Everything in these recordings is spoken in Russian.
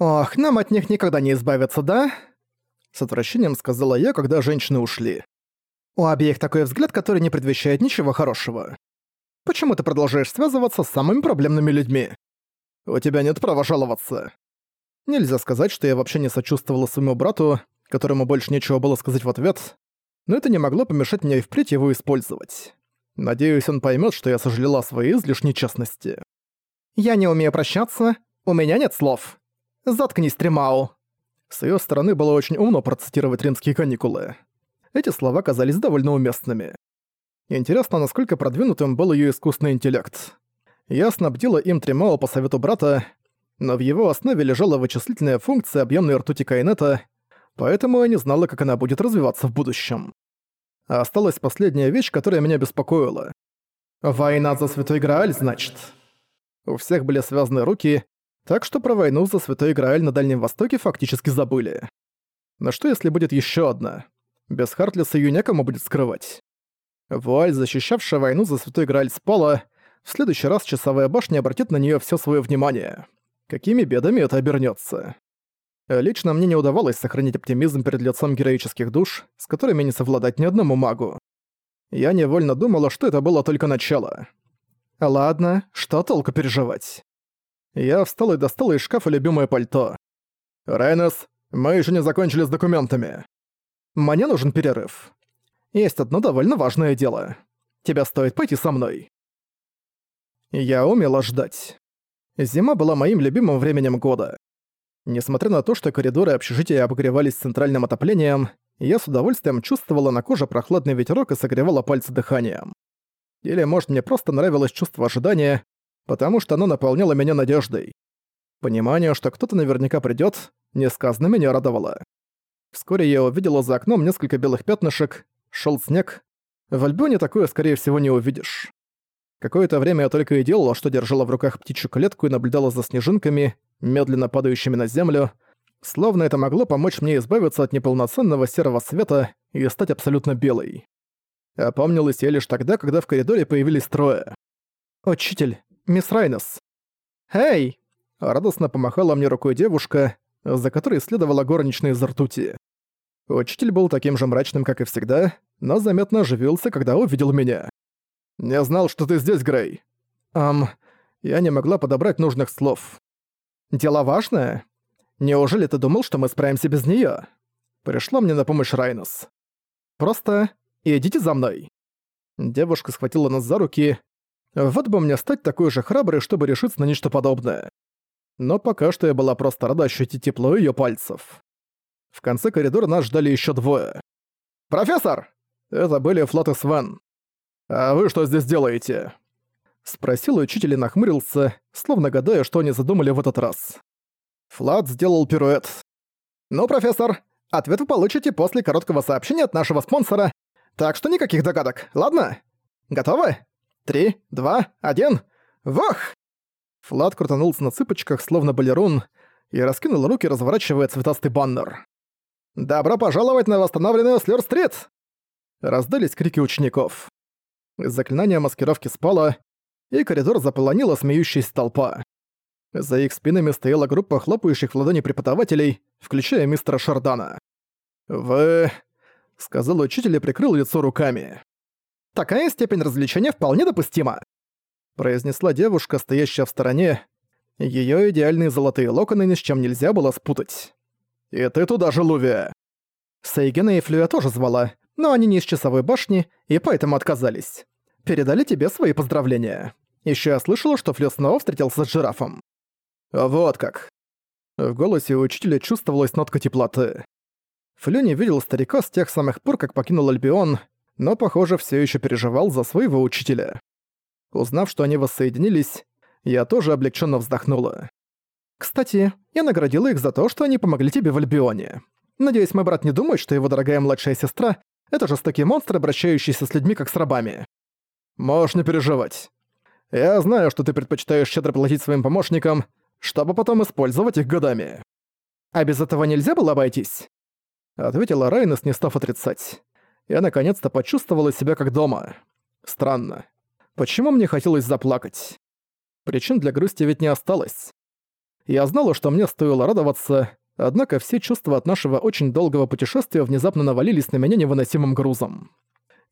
«Ох, нам от них никогда не избавиться, да?» С отвращением сказала я, когда женщины ушли. У обеих такой взгляд, который не предвещает ничего хорошего. Почему ты продолжаешь связываться с самыми проблемными людьми? У тебя нет права жаловаться. Нельзя сказать, что я вообще не сочувствовала своему брату, которому больше нечего было сказать в ответ, но это не могло помешать мне и впредь его использовать. Надеюсь, он поймет, что я сожалела о своей излишней честности. «Я не умею прощаться, у меня нет слов. Заткнись, Тримау!» С её стороны было очень умно процитировать римские каникулы. Эти слова казались довольно уместными. Интересно, насколько продвинутым был её искусственный интеллект. Я снабдила им Тримао по совету брата, но в его основе лежала вычислительная функция объемной ртути Кайнета, поэтому я не знала, как она будет развиваться в будущем. А осталась последняя вещь, которая меня беспокоила. «Война за Святой Грааль, значит?» У всех были связаны руки, так что про войну за Святой Грааль на Дальнем Востоке фактически забыли. Но что если будет еще одна? Без Хартлиса её некому будет скрывать. Вуаль, защищавшая войну за Святой Грааль, спала. В следующий раз часовая башня обратит на неё всё своё внимание. Какими бедами это обернётся? Лично мне не удавалось сохранить оптимизм перед лицом героических душ, с которыми не совладать ни одному магу. Я невольно думала, что это было только начало. Ладно, что толку переживать? Я встал и достал из шкафа любимое пальто. «Райнес, мы еще не закончили с документами. Мне нужен перерыв. Есть одно довольно важное дело. Тебе стоит пойти со мной». Я умела ждать. Зима была моим любимым временем года. Несмотря на то, что коридоры общежития обогревались центральным отоплением, я с удовольствием чувствовала на коже прохладный ветерок и согревала пальцы дыханием. Или, может, мне просто нравилось чувство ожидания, потому что оно наполняло меня надеждой. Понимание, что кто-то наверняка придёт, несказанно меня радовало. Вскоре я увидела за окном несколько белых пятнышек, шёл снег. В Альбионе такое, скорее всего, не увидишь. Какое-то время я только и делала, что держала в руках птичью клетку и наблюдала за снежинками, медленно падающими на землю, словно это могло помочь мне избавиться от неполноценного серого света и стать абсолютно белой. Опомнилась я лишь тогда, когда в коридоре появились трое. «Учитель, мисс Райнес». «Эй!» — радостно помахала мне рукой девушка, за которой следовала горничная из ртути. Учитель был таким же мрачным, как и всегда, но заметно оживился, когда увидел меня. «Не знал, что ты здесь, Грей». «Ам...» Я не могла подобрать нужных слов. «Дело важное? Неужели ты думал, что мы справимся без неё?» Пришла мне на помощь Райнус. «Просто идите за мной». Девушка схватила нас за руки, вот бы мне стать такой же храброй, чтобы решиться на нечто подобное. Но пока что я была просто рада ощутить тепло её пальцев. В конце коридора нас ждали ещё двое. «Профессор!» Это были Флот и Свен. «А вы что здесь делаете?» Спросил учитель и нахмурился, словно гадая, что они задумали в этот раз. Флат сделал пируэт. «Ну, профессор, ответ вы получите после короткого сообщения от нашего спонсора, так что никаких догадок, ладно? Готовы?» Три, два, один. Вох! Флат крутанулся на цыпочках, словно балерун, и раскинул руки, разворачивая цветастый баннер. «Добро пожаловать на восстановленную Слёр-стрит!» Раздались крики учеников. Заклинание маскировки спало, и коридор заполонила смеющаяся толпа. За их спинами стояла группа хлопающих в ладони преподавателей, включая мистера Шардана. «Вы...» — сказал учитель и прикрыл лицо руками. Такая степень развлечения вполне допустима», — произнесла девушка, стоящая в стороне. Её идеальные золотые локоны ни с чем нельзя было спутать. «И ты туда же, Лувия!» Сейгена и Флюя тоже звала, но они не из часовой башни, и поэтому отказались. Передали тебе свои поздравления. Ещё я слышала, что Флю снова встретился с жирафом. Вот как. В голосе учителя чувствовалась нотка теплоты. Флю не видел старика с тех самых пор, как покинул Альбион, но, похоже, все еще переживал за своего учителя. Узнав, что они воссоединились, я тоже облегченно вздохнула. «Кстати, я наградила их за то, что они помогли тебе в Альбионе. Надеюсь, мой брат не думает, что его дорогая младшая сестра — это жестокий монстр, обращающийся с людьми как с рабами. Можешь не переживать. Я знаю, что ты предпочитаешь щедро платить своим помощникам, чтобы потом использовать их годами. А без этого нельзя было обойтись?» Ответила Райнес, не став отрицать я наконец-то почувствовала себя как дома. Странно. Почему мне хотелось заплакать? Причин для грусти ведь не осталось. Я знала, что мне стоило радоваться, однако все чувства от нашего очень долгого путешествия внезапно навалились на меня невыносимым грузом.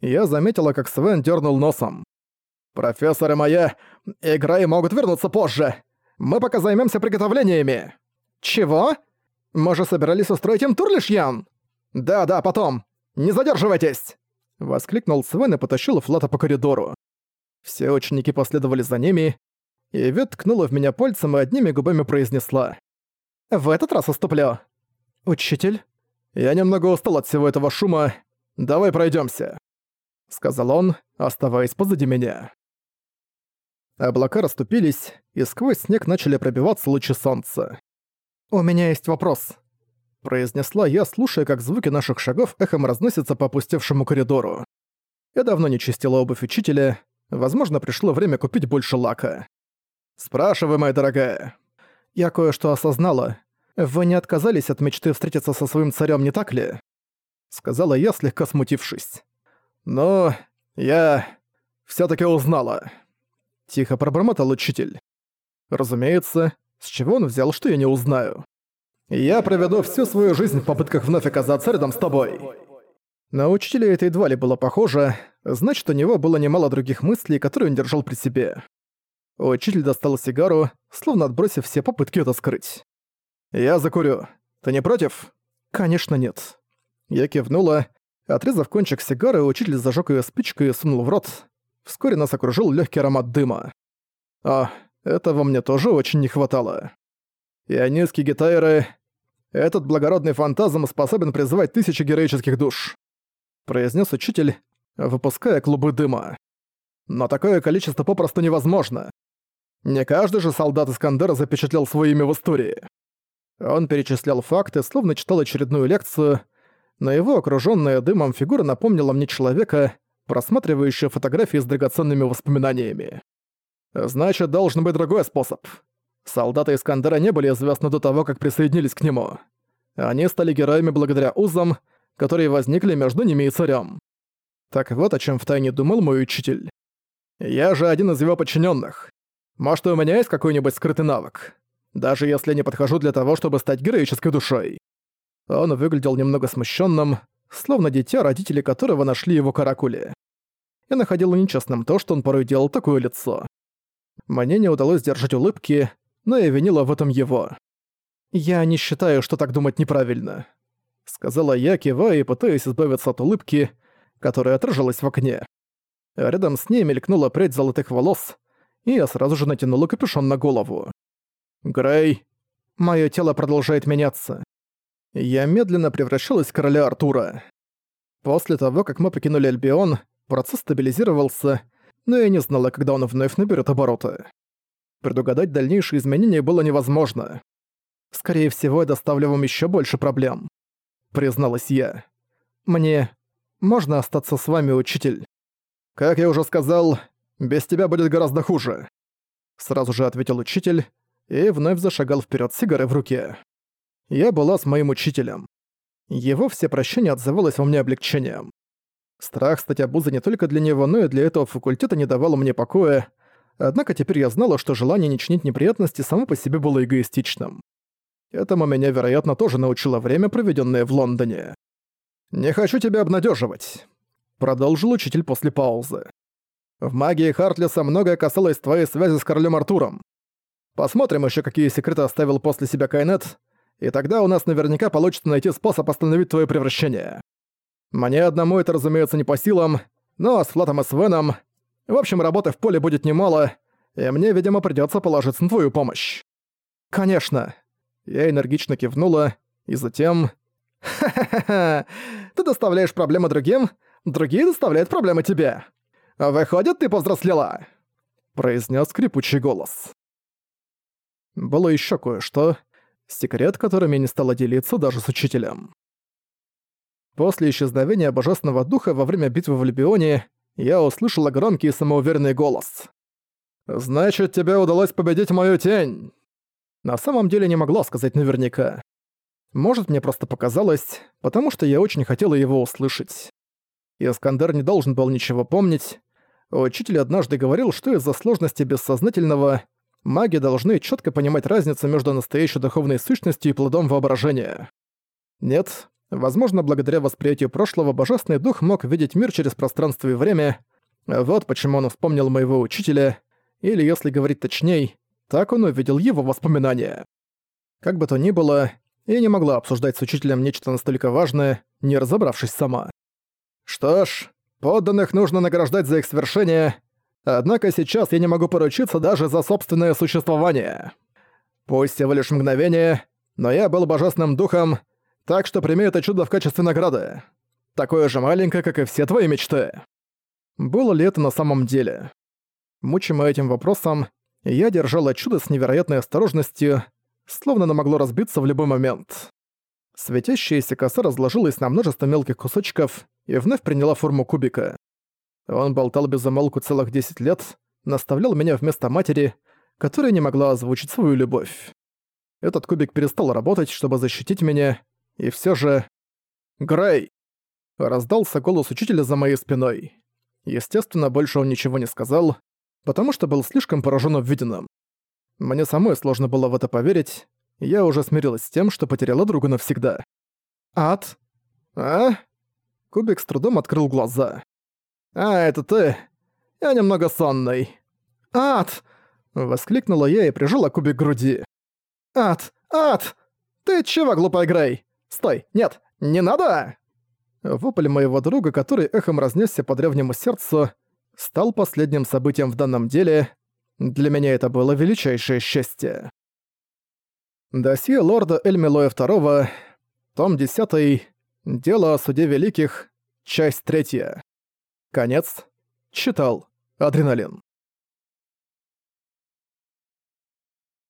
Я заметила, как Свен дернул носом. «Профессоры моя, игры могут вернуться позже. Мы пока займемся приготовлениями». «Чего? Мы же собирались устроить им тур Ян?» «Да-да, потом. Не задерживайтесь!» Воскликнул Свен и потащил Флата по коридору. Все ученики последовали за ними, и Вет ткнула в меня пальцем и одними губами произнесла. «В этот раз уступлю». «Учитель?» «Я немного устал от всего этого шума. Давай пройдемся, сказал он, оставаясь позади меня. Облака расступились, и сквозь снег начали пробиваться лучи солнца. «У меня есть вопрос», — произнесла я, слушая, как звуки наших шагов эхом разносятся по опустевшему коридору. Я давно не чистила обувь учителя, возможно, пришло время купить больше лака. «Спрашивай, моя дорогая». «Я кое-что осознала. Вы не отказались от мечты встретиться со своим царем, не так ли?» Сказала я, слегка смутившись. «Но я все таки узнала». Тихо пробормотал учитель. Разумеется, с чего он взял, что я не узнаю? Я проведу всю свою жизнь в попытках вновь оказаться рядом с тобой. На учителя это едва ли было похоже, значит, у него было немало других мыслей, которые он держал при себе. Учитель достал сигару, словно отбросив все попытки это скрыть. «Я закурю. Ты не против?» «Конечно нет». Я кивнула. Отрезав кончик сигары, учитель зажёг её спичкой и сунул в рот. Вскоре нас окружил легкий аромат дыма. А, этого мне тоже очень не хватало. Ионистские гитайры... Этот благородный фантазм способен призывать тысячи героических душ. Произнес учитель, выпуская клубы дыма. Но такое количество попросту невозможно. Не каждый же солдат Искандера запечатлел свое имя в истории. Он перечислял факты, словно читал очередную лекцию, но его окружённая дымом фигура напомнила мне человека, просматривающего фотографии с драгоценными воспоминаниями. Значит, должен быть другой способ. Солдаты Искандера не были известны до того, как присоединились к нему. Они стали героями благодаря узам, которые возникли между ними и царем. Так вот о чем втайне думал мой учитель. Я же один из его подчиненных. Может, у меня есть какой-нибудь скрытый навык? Даже если не подхожу для того, чтобы стать героической душой. Он выглядел немного смущенным, словно дитя, родители которого нашли его каракули. Я находил нечестным то, что он порой делал такое лицо. Мне не удалось держать улыбки, но я винила в этом его. «Я не считаю, что так думать неправильно», — сказала я, кивая и пытаясь избавиться от улыбки, которая отражалась в окне. Рядом с ней мелькнула прядь золотых волос, и я сразу же натянула капюшон на голову. «Грей, моё тело продолжает меняться. Я медленно превращалась в короля Артура. После того, как мы покинули Альбион, процесс стабилизировался, но я не знала, когда он вновь наберет обороты. Предугадать дальнейшие изменения было невозможно. «Скорее всего, я доставлю вам еще больше проблем», — призналась я. «Мне можно остаться с вами, учитель?» «Как я уже сказал, без тебя будет гораздо хуже», — сразу же ответил учитель и вновь зашагал вперед сигарой в руке. Я была с моим учителем. Его все прощения отзывалось во мне облегчением. Страх стать обузой не только для него, но и для этого факультета не давало мне покоя, однако теперь я знала, что желание не чинить неприятности само по себе было эгоистичным. Этому меня, вероятно, тоже научило время, проведенное в Лондоне. «Не хочу тебя обнадеживать, продолжил учитель после паузы. «В магии Хартлиса многое касалось твоей связи с королем Артуром. Посмотрим еще, какие секреты оставил после себя Кайнет, и тогда у нас наверняка получится найти способ остановить твое превращение. Мне одному это, разумеется, не по силам, но с Флатом и Свеном... В общем, работы в поле будет немало, и мне, видимо, придётся положиться на твою помощь. Конечно. Я энергично кивнула, и затем... «Ха-ха-ха! Ты доставляешь проблемы другим, другие доставляют проблемы тебе. Выходит, ты повзрослела!» произнес скрипучий голос. Было еще кое-что, Секрет, которым я не стала делиться даже с учителем. После исчезновения Божественного Духа во время битвы в Альбионе я услышала громкий и самоуверенный голос. «Значит, тебе удалось победить мою тень!» На самом деле не могла сказать наверняка. Может, мне просто показалось, потому что я очень хотела его услышать. Искандер не должен был ничего помнить. Учитель однажды говорил, что из-за сложности бессознательного маги должны четко понимать разницу между настоящей духовной сущностью и плодом воображения. Нет, возможно, благодаря восприятию прошлого Божественный Дух мог видеть мир через пространство и время. Вот почему он вспомнил моего учителя, или, если говорить точней, так он увидел его воспоминания. Как бы то ни было, я не могла обсуждать с учителем нечто настолько важное, не разобравшись сама. Что ж, подданных нужно награждать за их свершение, однако сейчас я не могу поручиться даже за собственное существование. Пусть всего лишь мгновение, но я был божественным духом, так что прими это чудо в качестве награды. Такое же маленькое, как и все твои мечты. Было ли это на самом деле? Мучимый этим вопросом, я держала чудо с невероятной осторожностью, словно оно могло разбиться в любой момент. Светящаяся коса разложилась на множество мелких кусочков и вновь приняла форму кубика. Он болтал без замолку целых 10 лет, наставлял меня вместо матери, которая не могла озвучить свою любовь. Этот кубик перестал работать, чтобы защитить меня, и все же... «Грей!» Раздался голос учителя за моей спиной. Естественно, больше он ничего не сказал, потому что был слишком поражен увиденным. Мне самой сложно было в это поверить, я уже смирилась с тем, что потеряла друга навсегда. «Ад?» «А?» Кубик с трудом открыл глаза. «А, это ты? Я немного сонный». «Ад!» Воскликнула я и прижала кубик к груди. «Ад! Ад! Ты чего, глупая Грей? Стой! Нет! Не надо!» Вопль моего друга, который эхом разнесся по древнему сердцу, стал последним событием в данном деле. Для меня это было величайшее счастье. Досье лорда Эльмилоя II, том 10, Дело о суде великих, часть 3. Конец. Читал. Адреналин.